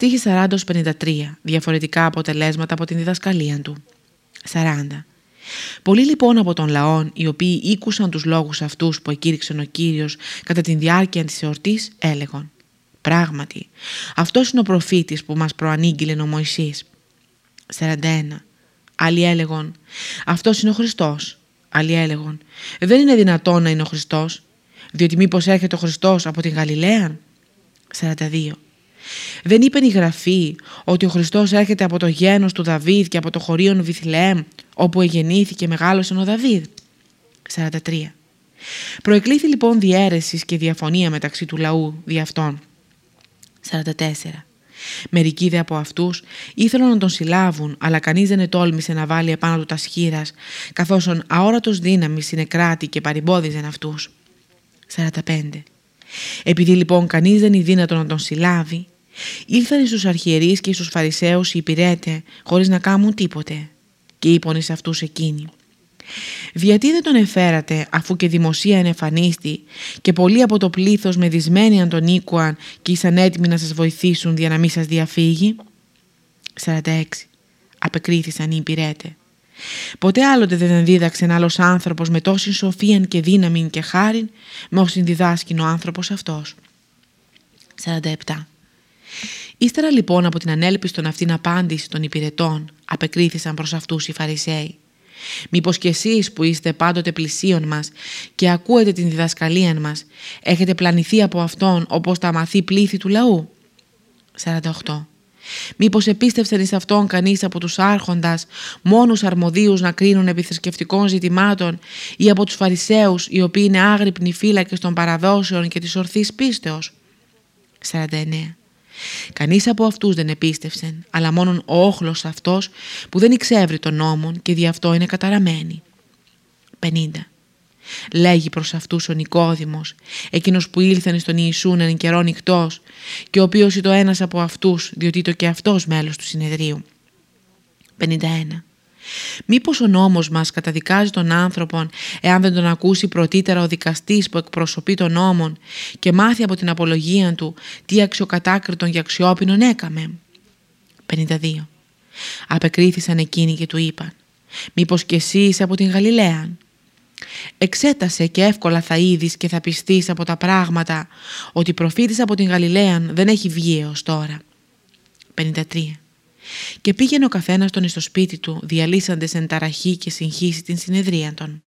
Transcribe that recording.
Στίχη 40-53. Διαφορετικά αποτελέσματα από την διδασκαλία του. 40. Πολλοί λοιπόν από τον λαόν, οι οποίοι ήκουσαν τους λόγους αυτούς που εκήρυξε ο Κύριος κατά τη διάρκεια της εορτής, έλεγον «Πράγματι, αυτός είναι ο προφήτης που μας προανήγγειλε ο Μωυσής». 41. Άλλοι έλεγον «Αυτός είναι ο Χριστός». Άλλοι έλεγον «Δεν είναι δυνατόν να είναι ο Χριστός, διότι μήπως έρχεται ο Χριστός από την Γαλιλαία». 42. Δεν είπε η Γραφή ότι ο Χριστός έρχεται από το γένος του Δαβίδ και από το χωρίον Βιθλεέμ όπου εγεννήθηκε μεγάλωσε ο Δαβίδ. 43. Προεκλήθη λοιπόν διαίρεσης και διαφωνία μεταξύ του λαού δι' αυτών. 44. Μερικοί δε από αυτούς ήθελαν να τον συλλάβουν, αλλά κανείς δεν ετόλμησε να βάλει επάνω του τα σχήρας, καθώ ο αόρατος δύναμης συνεκράτη και παρεμπόδιζαν αυτούς. 45. Επειδή λοιπόν κανείς δεν είναι δύνατο να τον συλλάβει, ήλθαν στους αρχιερείς και στους φαρισαίους οι υπηρέτε χωρίς να κάνουν τίποτε και είπαν εις αυτούς εκείνοι. Γιατί δεν τον εφέρατε αφού και δημοσία ενεφανίστη και πολλοί από το πλήθος με δυσμένοι αν τον οίκουαν και ήσαν έτοιμοι να σας βοηθήσουν για να μην σας διαφύγει. 46. Απεκρίθησαν οι υπηρέτε. Ποτέ άλλοτε δεν δίδαξε ένα άλλος άνθρωπος με τόση σοφία και δύναμη και χάριν με όσοι διδάσκει ο άνθρωπος αυτός. 47. Ύστερα λοιπόν από την ανέλπιστον αυτήν απάντηση των υπηρετών απεκρίθησαν προς αυτούς οι Φαρισαίοι. Μήπως κι εσείς που είστε πάντοτε πλησίον μας και ακούετε την διδασκαλία μας έχετε πλανηθεί από αυτόν όπως τα μαθή πλήθη του λαού; 48. Μήπως επίστευσαν εις αυτόν κανείς από τους άρχοντας μόνους αρμοδίους να κρίνουν επί θρησκευτικών ζητημάτων ή από τους Φαρισαίους οι οποίοι είναι άγρυπνοι φύλακες των παραδόσεων και της ορθής πίστεως; 49. Κανείς από αυτούς δεν επίστευσε, αλλά μόνον ο όχλος αυτός που δεν εξεύρει τον νόμον και δι' αυτό είναι καταραμένη. 50. Λέγει προς αυτούς ο Νικόδημος, εκείνος που ήλθαν στον Ιησούν εν καιρό νυχτός και ο οποίος είναι το ένας από αυτούς, διότι το και αυτός μέλος του συνεδρίου. 51. Μήπως ο νόμος μας καταδικάζει τον άνθρωπον εάν δεν τον ακούσει πρωτήτερα ο δικαστής που εκπροσωπεί τον νόμον και μάθει από την απολογία του τι αξιοκατάκριτον και αξιόπινον έκαμε. 52. Απεκρίθησαν εκείνοι και του είπαν «Μήπως κι εσύ είσαι από την Γαλιλαία» Εξέτασε και εύκολα θα είδεις και θα πιστείς από τα πράγματα ότι προφήτης από την Γαλιλαία δεν έχει βγει έως τώρα. 53. Και πήγαινε ο καθένας τον στο σπίτι του, διαλύσαντες εν ταραχή και συγχύσει την συνεδρία των.